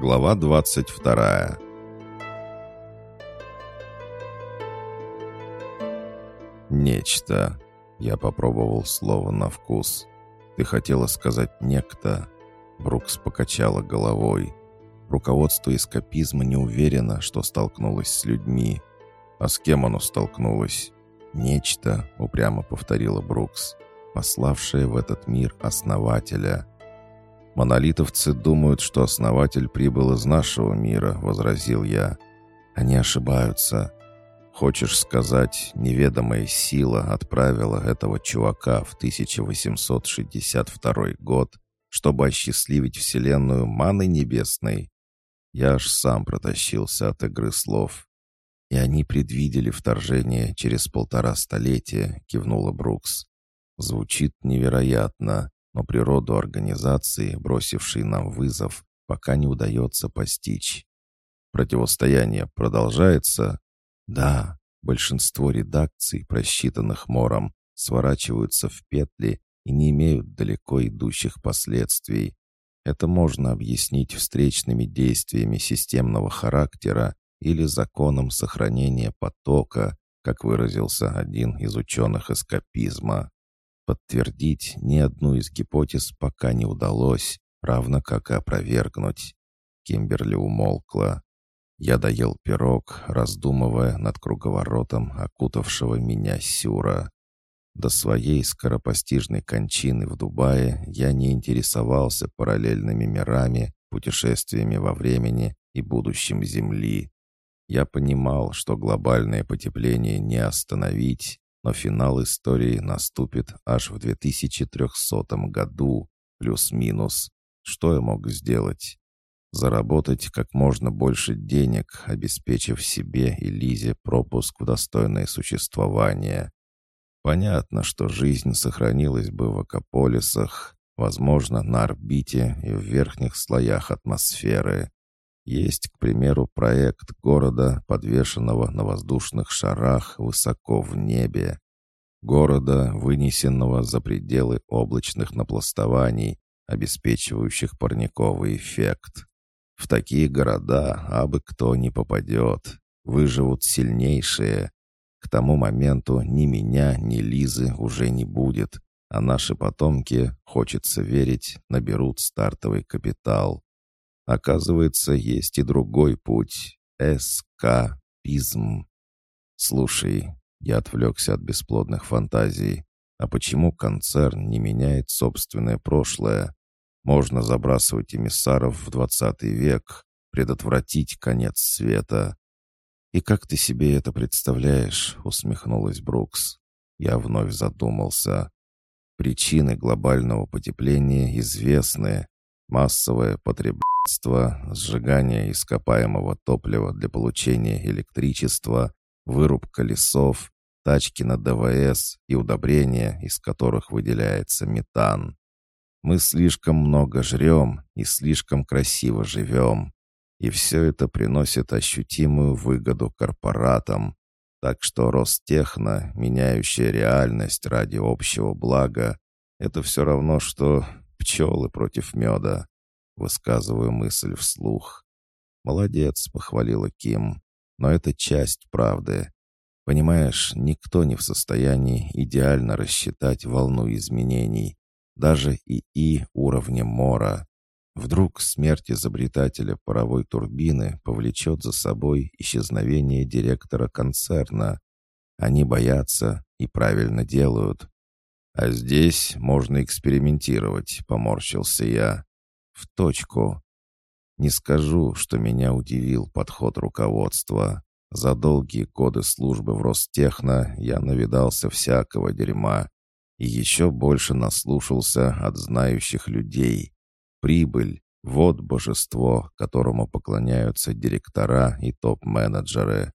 Глава 22 «Нечто». Я попробовал слово на вкус. «Ты хотела сказать «некто»?» Брукс покачала головой. Руководство эскапизма не уверено, что столкнулось с людьми. А с кем оно столкнулось? «Нечто», — упрямо повторила Брукс, пославшее в этот мир основателя. «Монолитовцы думают, что основатель прибыл из нашего мира», — возразил я. «Они ошибаются. Хочешь сказать, неведомая сила отправила этого чувака в 1862 год, чтобы осчастливить Вселенную маной небесной?» Я аж сам протащился от игры слов. «И они предвидели вторжение через полтора столетия», — кивнула Брукс. «Звучит невероятно, но природу организации, бросившей нам вызов, пока не удается постичь. Противостояние продолжается?» «Да, большинство редакций, просчитанных Мором, сворачиваются в петли и не имеют далеко идущих последствий. Это можно объяснить встречными действиями системного характера или законом сохранения потока, как выразился один из ученых эскапизма. Подтвердить ни одну из гипотез пока не удалось, равно как и опровергнуть. Кимберли умолкла. Я доел пирог, раздумывая над круговоротом окутавшего меня сюра. До своей скоропостижной кончины в Дубае я не интересовался параллельными мирами, путешествиями во времени и будущим Земли. Я понимал, что глобальное потепление не остановить, но финал истории наступит аж в 2300 году, плюс-минус. Что я мог сделать? Заработать как можно больше денег, обеспечив себе и Лизе пропуск в достойное существование. Понятно, что жизнь сохранилась бы в Акополисах, возможно, на орбите и в верхних слоях атмосферы. Есть, к примеру, проект города, подвешенного на воздушных шарах высоко в небе. Города, вынесенного за пределы облачных напластований, обеспечивающих парниковый эффект. В такие города абы кто не попадет. Выживут сильнейшие. К тому моменту ни меня, ни Лизы уже не будет, а наши потомки, хочется верить, наберут стартовый капитал. Оказывается, есть и другой путь. Эскапизм. Слушай, я отвлекся от бесплодных фантазий. А почему концерн не меняет собственное прошлое? Можно забрасывать эмиссаров в двадцатый век, предотвратить конец света. «И как ты себе это представляешь?» — усмехнулась Брукс. Я вновь задумался. Причины глобального потепления известны. Массовое производство, сжигание ископаемого топлива для получения электричества, вырубка лесов, тачки на ДВС и удобрения, из которых выделяется метан. Мы слишком много жрем и слишком красиво живем. И все это приносит ощутимую выгоду корпоратам. Так что Ростехно, меняющая реальность ради общего блага, это все равно, что пчелы против меда. Высказываю мысль вслух. «Молодец», — похвалила Ким. «Но это часть правды. Понимаешь, никто не в состоянии идеально рассчитать волну изменений, даже ИИ уровня Мора. Вдруг смерть изобретателя паровой турбины повлечет за собой исчезновение директора концерна. Они боятся и правильно делают. А здесь можно экспериментировать, поморщился я. В точку. Не скажу, что меня удивил подход руководства. За долгие годы службы в Ростехно я навидался всякого дерьма и еще больше наслушался от знающих людей. Прибыль — вот божество, которому поклоняются директора и топ-менеджеры.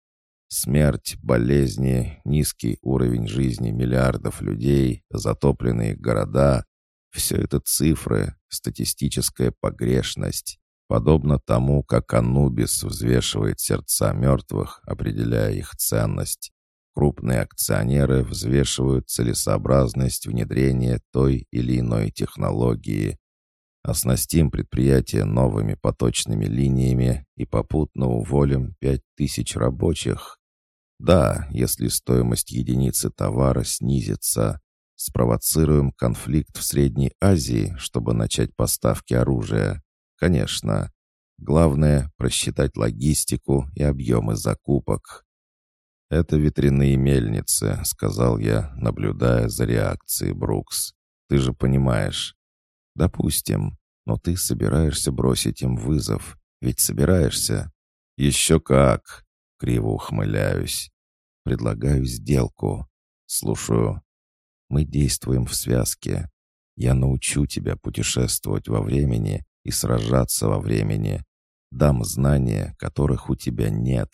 Смерть, болезни, низкий уровень жизни миллиардов людей, затопленные города все это цифры, статистическая погрешность, подобно тому, как Анубис взвешивает сердца мертвых, определяя их ценность. Крупные акционеры взвешивают целесообразность внедрения той или иной технологии. Оснастим предприятие новыми поточными линиями и попутно уволим пять тысяч рабочих. Да, если стоимость единицы товара снизится, спровоцируем конфликт в Средней Азии, чтобы начать поставки оружия. Конечно. Главное — просчитать логистику и объемы закупок. «Это ветряные мельницы», — сказал я, наблюдая за реакцией Брукс. «Ты же понимаешь». «Допустим. Но ты собираешься бросить им вызов. Ведь собираешься?» «Еще как!» — криво ухмыляюсь. «Предлагаю сделку. Слушаю. Мы действуем в связке. Я научу тебя путешествовать во времени и сражаться во времени. Дам знания, которых у тебя нет.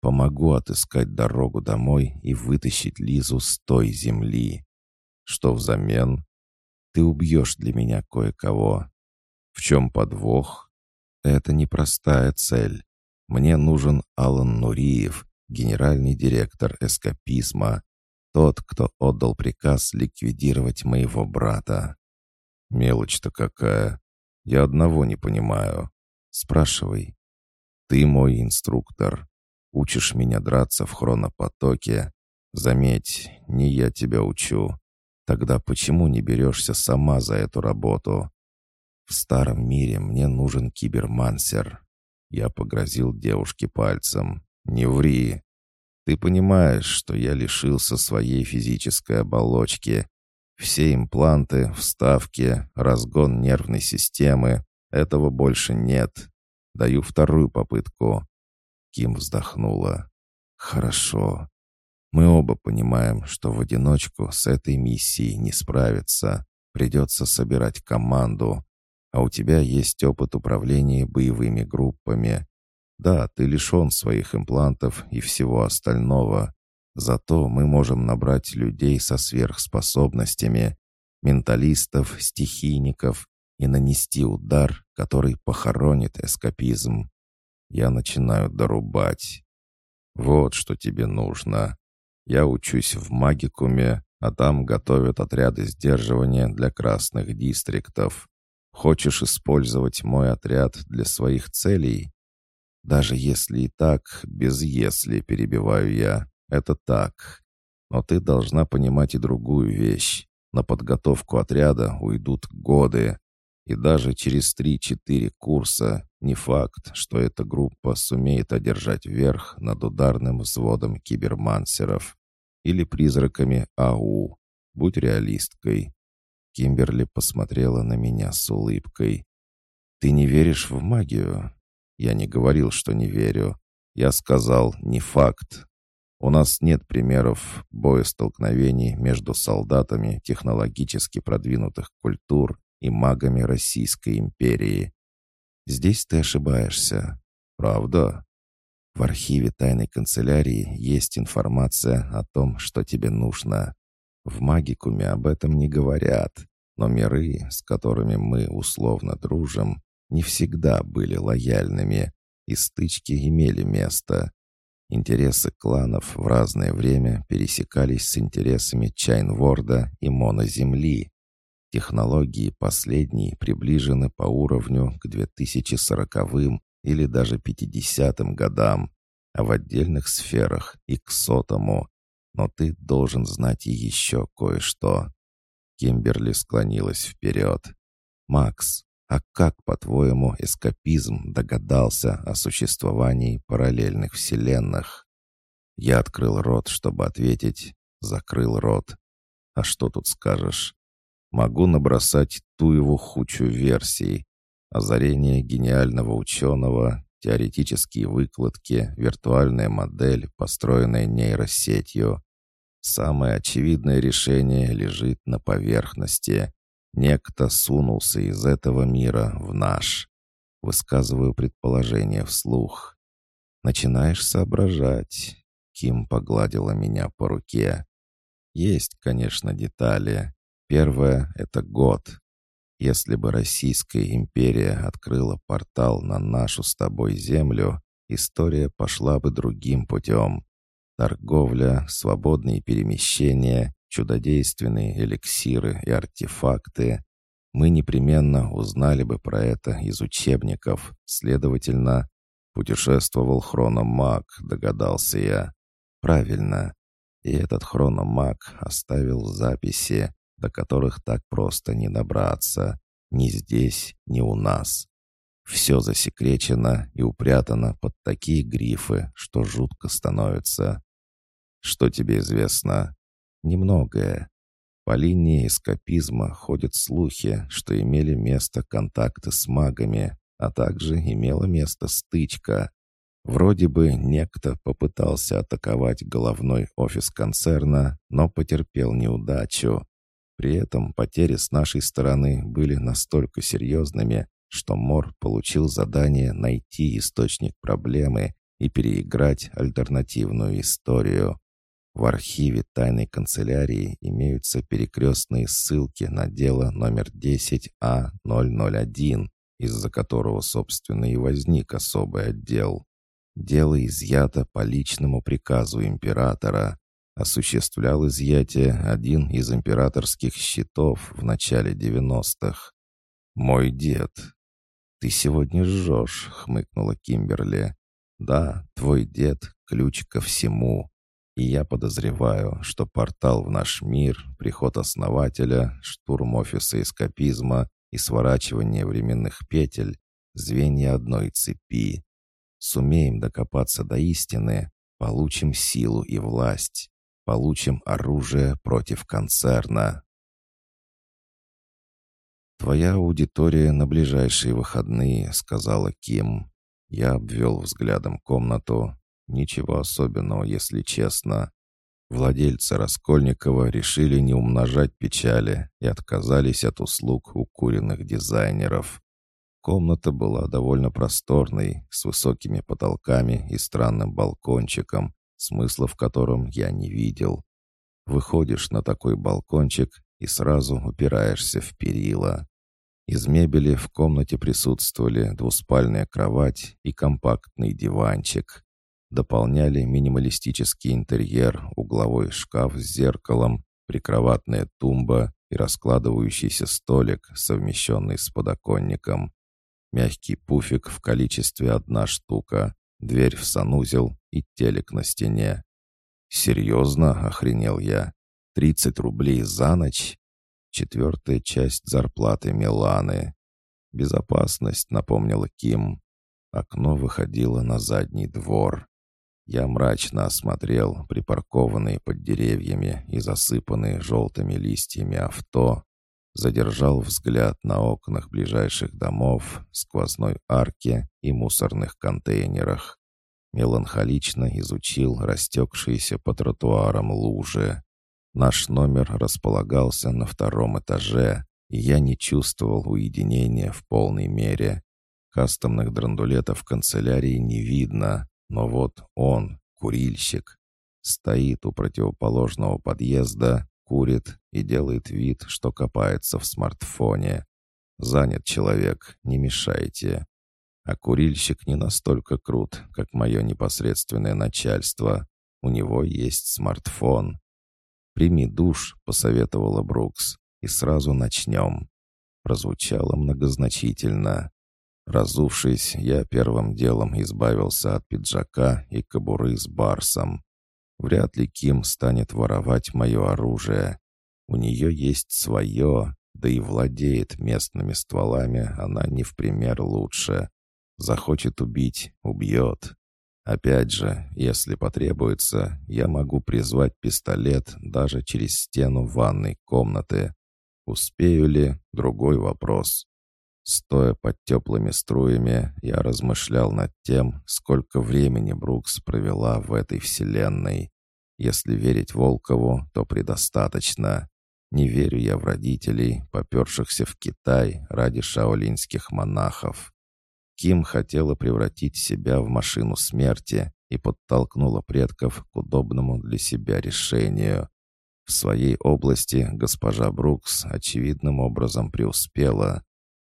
Помогу отыскать дорогу домой и вытащить Лизу с той земли. Что взамен? Ты убьешь для меня кое-кого. В чем подвох? Это непростая цель. Мне нужен Алан Нуриев, генеральный директор эскапизма, тот, кто отдал приказ ликвидировать моего брата. Мелочь-то какая. Я одного не понимаю. Спрашивай. Ты мой инструктор. Учишь меня драться в хронопотоке. Заметь, не я тебя учу. Тогда почему не берешься сама за эту работу? В старом мире мне нужен кибермансер. Я погрозил девушке пальцем. Не ври. Ты понимаешь, что я лишился своей физической оболочки. Все импланты, вставки, разгон нервной системы. Этого больше нет. Даю вторую попытку. Ким вздохнула. Хорошо. Мы оба понимаем, что в одиночку с этой миссией не справиться. Придется собирать команду, а у тебя есть опыт управления боевыми группами. Да, ты лишен своих имплантов и всего остального. Зато мы можем набрать людей со сверхспособностями, менталистов, стихийников и нанести удар, который похоронит эскапизм. Я начинаю дорубать. Вот что тебе нужно. Я учусь в магикуме, а там готовят отряды сдерживания для красных дистриктов. Хочешь использовать мой отряд для своих целей? Даже если и так, без «если» перебиваю я. Это так. Но ты должна понимать и другую вещь. На подготовку отряда уйдут годы. И даже через 3-4 курса не факт, что эта группа сумеет одержать верх над ударным взводом кибермансеров или призраками АУ. Будь реалисткой. Кимберли посмотрела на меня с улыбкой. «Ты не веришь в магию?» Я не говорил, что не верю. Я сказал «не факт». У нас нет примеров боестолкновений между солдатами технологически продвинутых культур и магами Российской империи. Здесь ты ошибаешься. Правда? В архиве тайной канцелярии есть информация о том, что тебе нужно. В магикуме об этом не говорят, но миры, с которыми мы условно дружим, не всегда были лояльными, и стычки имели место. Интересы кланов в разное время пересекались с интересами Чайнворда и Моноземли. Технологии последней приближены по уровню к 2040-м или даже 50-м годам, а в отдельных сферах и к сотому. Но ты должен знать и еще кое-что». Кимберли склонилась вперед. «Макс, а как, по-твоему, эскапизм догадался о существовании параллельных вселенных?» Я открыл рот, чтобы ответить, закрыл рот. «А что тут скажешь?» Могу набросать ту его хучу версий. Озарение гениального ученого, теоретические выкладки, виртуальная модель, построенная нейросетью. Самое очевидное решение лежит на поверхности. Некто сунулся из этого мира в наш. Высказываю предположение вслух. Начинаешь соображать. Ким погладила меня по руке. Есть, конечно, детали. Первое — это год. Если бы Российская империя открыла портал на нашу с тобой землю, история пошла бы другим путем. Торговля, свободные перемещения, чудодейственные эликсиры и артефакты. Мы непременно узнали бы про это из учебников. Следовательно, путешествовал хрономаг, догадался я. Правильно. И этот хрономаг оставил записи, до которых так просто не добраться. Ни здесь, ни у нас. Все засекречено и упрятано под такие грифы, что жутко становится. Что тебе известно? Немногое. По линии эскапизма ходят слухи, что имели место контакты с магами, а также имела место стычка. Вроде бы некто попытался атаковать головной офис концерна, но потерпел неудачу. При этом потери с нашей стороны были настолько серьезными, что Мор получил задание найти источник проблемы и переиграть альтернативную историю. В архиве тайной канцелярии имеются перекрестные ссылки на дело номер 10А001, из-за которого, собственно, и возник особый отдел. Дело изъято по личному приказу императора. Осуществлял изъятие один из императорских счетов в начале 90-х. «Мой дед». «Ты сегодня жжешь», — хмыкнула Кимберли. «Да, твой дед — ключ ко всему. И я подозреваю, что портал в наш мир, приход основателя, штурм офиса эскапизма и сворачивание временных петель — звенья одной цепи. Сумеем докопаться до истины, получим силу и власть, получим оружие против концерна. «Твоя аудитория на ближайшие выходные», — сказала Ким. Я обвел взглядом комнату, Ничего особенного, если честно. Владельцы Раскольникова решили не умножать печали и отказались от услуг укуренных дизайнеров. Комната была довольно просторной, с высокими потолками и странным балкончиком, смысла в котором я не видел. Выходишь на такой балкончик и сразу упираешься в перила. Из мебели в комнате присутствовали двуспальная кровать и компактный диванчик дополняли минималистический интерьер, угловой шкаф с зеркалом, прикроватная тумба и раскладывающийся столик, совмещенный с подоконником. Мягкий пуфик в количестве одна штука, дверь в санузел и телек на стене. «Серьезно?» — охренел я. «Тридцать рублей за ночь?» Четвертая часть зарплаты Миланы. «Безопасность», — напомнила Ким. Окно выходило на задний двор. Я мрачно осмотрел припаркованные под деревьями и засыпанные желтыми листьями авто, задержал взгляд на окнах ближайших домов, сквозной арке и мусорных контейнерах. Меланхолично изучил растекшиеся по тротуарам лужи. Наш номер располагался на втором этаже, и я не чувствовал уединения в полной мере. Кастомных драндулетов канцелярии не видно, но вот он, курильщик, стоит у противоположного подъезда, курит и делает вид, что копается в смартфоне. Занят человек, не мешайте. А курильщик не настолько крут, как мое непосредственное начальство. У него есть смартфон. «Прими душ», — посоветовала Брукс, — «и сразу начнем». Прозвучало многозначительно. Разувшись, я первым делом избавился от пиджака и кобуры с барсом. Вряд ли Ким станет воровать мое оружие. У нее есть свое, да и владеет местными стволами она не в пример лучше. Захочет убить — убьет. Опять же, если потребуется, я могу призвать пистолет даже через стену ванной комнаты. Успею ли — другой вопрос. Стоя под теплыми струями, я размышлял над тем, сколько времени Брукс провела в этой вселенной. Если верить Волкову, то предостаточно. Не верю я в родителей, попершихся в Китай ради шаолинских монахов. Ким хотела превратить себя в машину смерти и подтолкнула предков к удобному для себя решению. В своей области госпожа Брукс очевидным образом преуспела.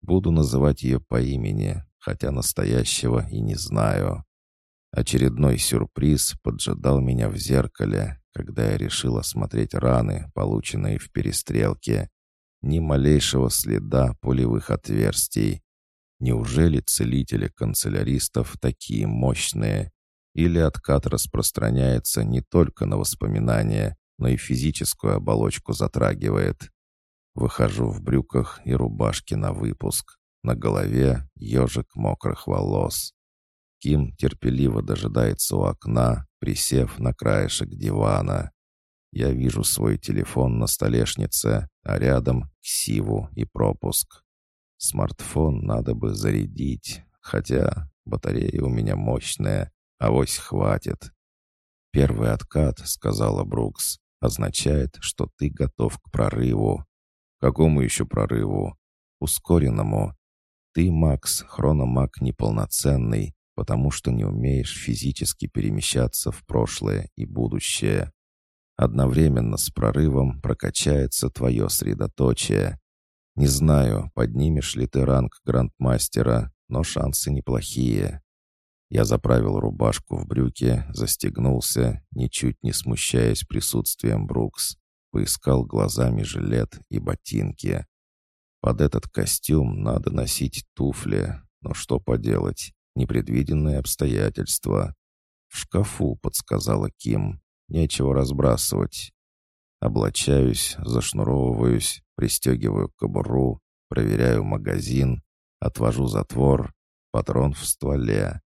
Буду называть ее по имени, хотя настоящего и не знаю. Очередной сюрприз поджидал меня в зеркале, когда я решил осмотреть раны, полученные в перестрелке. Ни малейшего следа пулевых отверстий. Неужели целители канцеляристов такие мощные? Или откат распространяется не только на воспоминания, но и физическую оболочку затрагивает? Выхожу в брюках и рубашке на выпуск. На голове ежик мокрых волос. Ким терпеливо дожидается у окна, присев на краешек дивана. Я вижу свой телефон на столешнице, а рядом ксиву и пропуск. Смартфон надо бы зарядить, хотя батарея у меня мощная, авось хватит. «Первый откат», — сказала Брукс, — «означает, что ты готов к прорыву». «Какому еще прорыву?» «Ускоренному. Ты, Макс, хрономаг неполноценный, потому что не умеешь физически перемещаться в прошлое и будущее. Одновременно с прорывом прокачается твое средоточие. Не знаю, поднимешь ли ты ранг грандмастера, но шансы неплохие. Я заправил рубашку в брюки, застегнулся, ничуть не смущаясь присутствием Брукс. Поискал глазами жилет и ботинки. Под этот костюм надо носить туфли, но что поделать, непредвиденные обстоятельства. «В шкафу», — подсказала Ким. «Нечего разбрасывать». Облачаюсь, зашнуровываюсь, пристегиваю кобуру, проверяю магазин, отвожу затвор, патрон в стволе.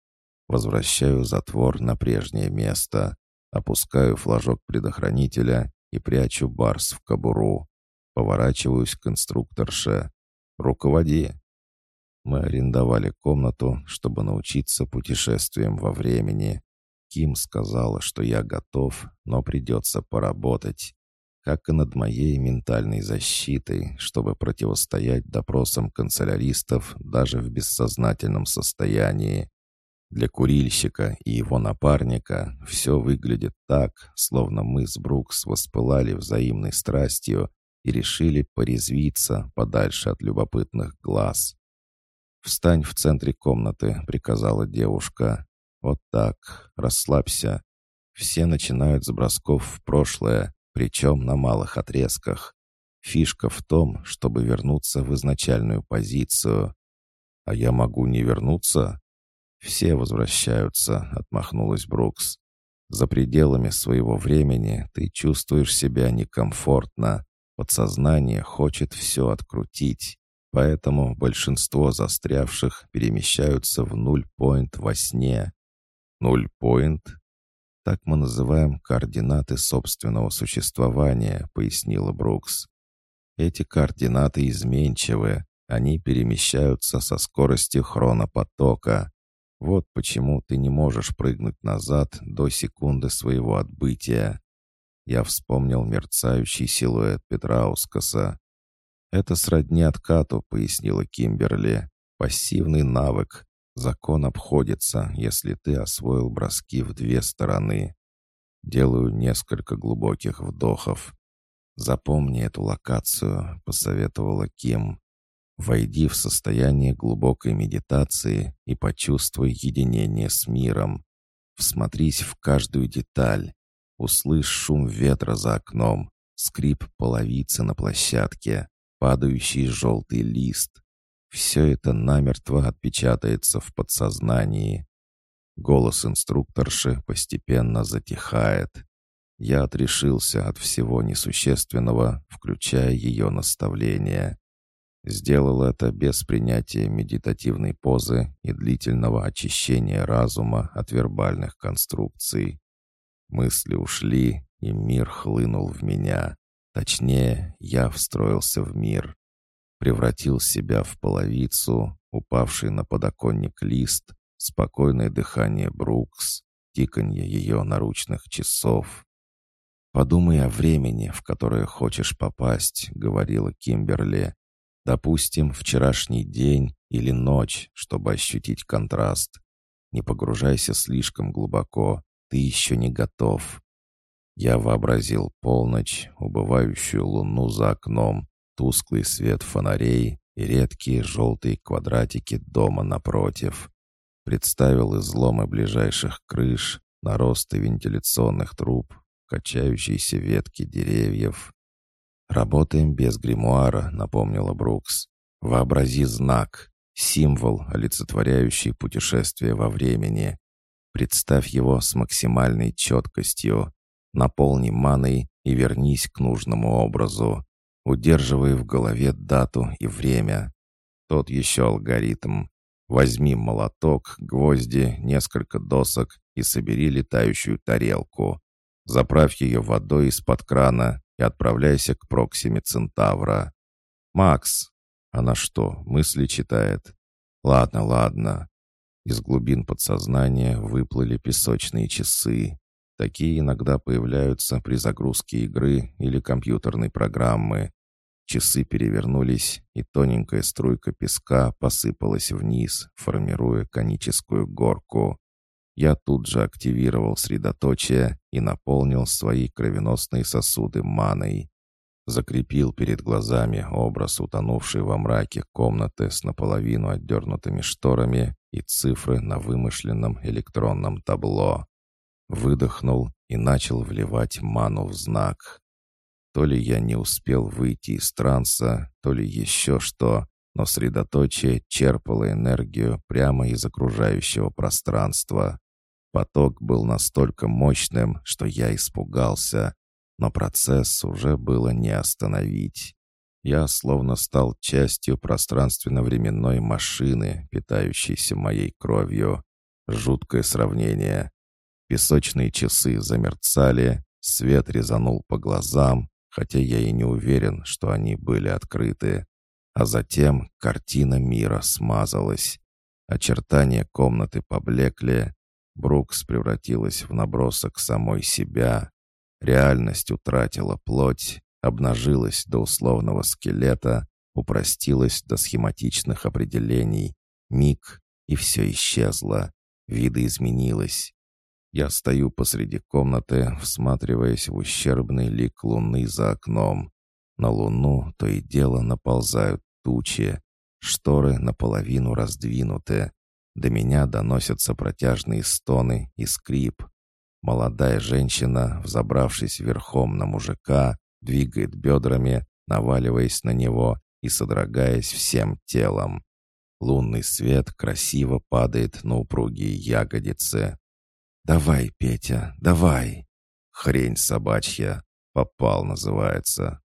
Возвращаю затвор на прежнее место, опускаю флажок предохранителя и прячу барс в кобуру. Поворачиваюсь к инструкторше. «Руководи!» Мы арендовали комнату, чтобы научиться путешествиям во времени. Ким сказала, что я готов, но придется поработать. Как и над моей ментальной защитой, чтобы противостоять допросам канцеляристов даже в бессознательном состоянии. Для курильщика и его напарника все выглядит так, словно мы с Брукс воспылали взаимной страстью и решили порезвиться подальше от любопытных глаз. «Встань в центре комнаты», — приказала девушка. «Вот так, расслабься. Все начинают с бросков в прошлое, причем на малых отрезках. Фишка в том, чтобы вернуться в изначальную позицию. А я могу не вернуться?» «Все возвращаются», — отмахнулась Брукс. «За пределами своего времени ты чувствуешь себя некомфортно. Подсознание хочет все открутить. Поэтому большинство застрявших перемещаются в нуль-поинт во сне. Нуль-поинт? Так мы называем координаты собственного существования, пояснила Брукс. Эти координаты изменчивы, они перемещаются со скоростью хронопотока. Вот почему ты не можешь прыгнуть назад до секунды своего отбытия. Я вспомнил мерцающий силуэт Петраускаса, «Это сродни откату», — пояснила Кимберли. «Пассивный навык. Закон обходится, если ты освоил броски в две стороны». Делаю несколько глубоких вдохов. «Запомни эту локацию», — посоветовала Ким. «Войди в состояние глубокой медитации и почувствуй единение с миром. Всмотрись в каждую деталь. Услышь шум ветра за окном, скрип половицы на площадке, падающий желтый лист. Все это намертво отпечатается в подсознании. Голос инструкторши постепенно затихает. Я отрешился от всего несущественного, включая ее наставления. Сделал это без принятия медитативной позы и длительного очищения разума от вербальных конструкций. Мысли ушли, и мир хлынул в меня. Точнее, я встроился в мир. Превратил себя в половицу, упавший на подоконник лист, спокойное дыхание Брукс, тиканье ее наручных часов. «Подумай о времени, в которое хочешь попасть», — говорила Кимберли. «Допустим, вчерашний день или ночь, чтобы ощутить контраст. Не погружайся слишком глубоко, ты еще не готов. Я вообразил полночь, убывающую луну за окном, тусклый свет фонарей и редкие желтые квадратики дома напротив. Представил изломы ближайших крыш, наросты вентиляционных труб, качающиеся ветки деревьев. «Работаем без гримуара», — напомнила Брукс. «Вообрази знак, символ, олицетворяющий путешествие во времени. Представь его с максимальной четкостью. Наполни маной и вернись к нужному образу. Удерживай в голове дату и время. Тот еще алгоритм. Возьми молоток, гвозди, несколько досок и собери летающую тарелку. Заправь ее водой из-под крана и отправляйся к Проксиме Центавра. «Макс!» Она что, мысли читает? «Ладно, ладно». Из глубин подсознания выплыли песочные часы. Такие иногда появляются при загрузке игры или компьютерной программы. Часы перевернулись, и тоненькая струйка песка посыпалась вниз, формируя коническую горку. Я тут же активировал средоточие и наполнил свои кровеносные сосуды маной. Закрепил перед глазами образ утонувшей во мраке комнаты с наполовину отдернутыми шторами и цифры на вымышленном электронном табло. Выдохнул и начал вливать ману в знак. То ли я не успел выйти из транса, то ли еще что, но средоточие черпало энергию прямо из окружающего пространства. Поток был настолько мощным, что я испугался, но процесс уже было не остановить. Я словно стал частью пространственно-временной машины, питающейся моей кровью. Жуткое сравнение. Песочные часы замерцали, свет резанул по глазам, хотя я и не уверен, что они были открыты. А затем картина мира смазалась. Очертания комнаты поблекли. Брукс превратилась в набросок самой себя. Реальность утратила плоть, обнажилась до условного скелета, упростилась до схематичных определений. Миг, и все исчезло. Видоизменилось. Я стою посреди комнаты, всматриваясь в ущербный лик луны за окном. На луну то и дело наползают тучи. Шторы наполовину раздвинуты. До меня доносятся протяжные стоны и скрип. Молодая женщина, взобравшись верхом на мужика, двигает бедрами, наваливаясь на него и содрогаясь всем телом. Лунный свет красиво падает на упругие ягодицы. «Давай, Петя, давай!» «Хрень собачья!» «Попал» называется.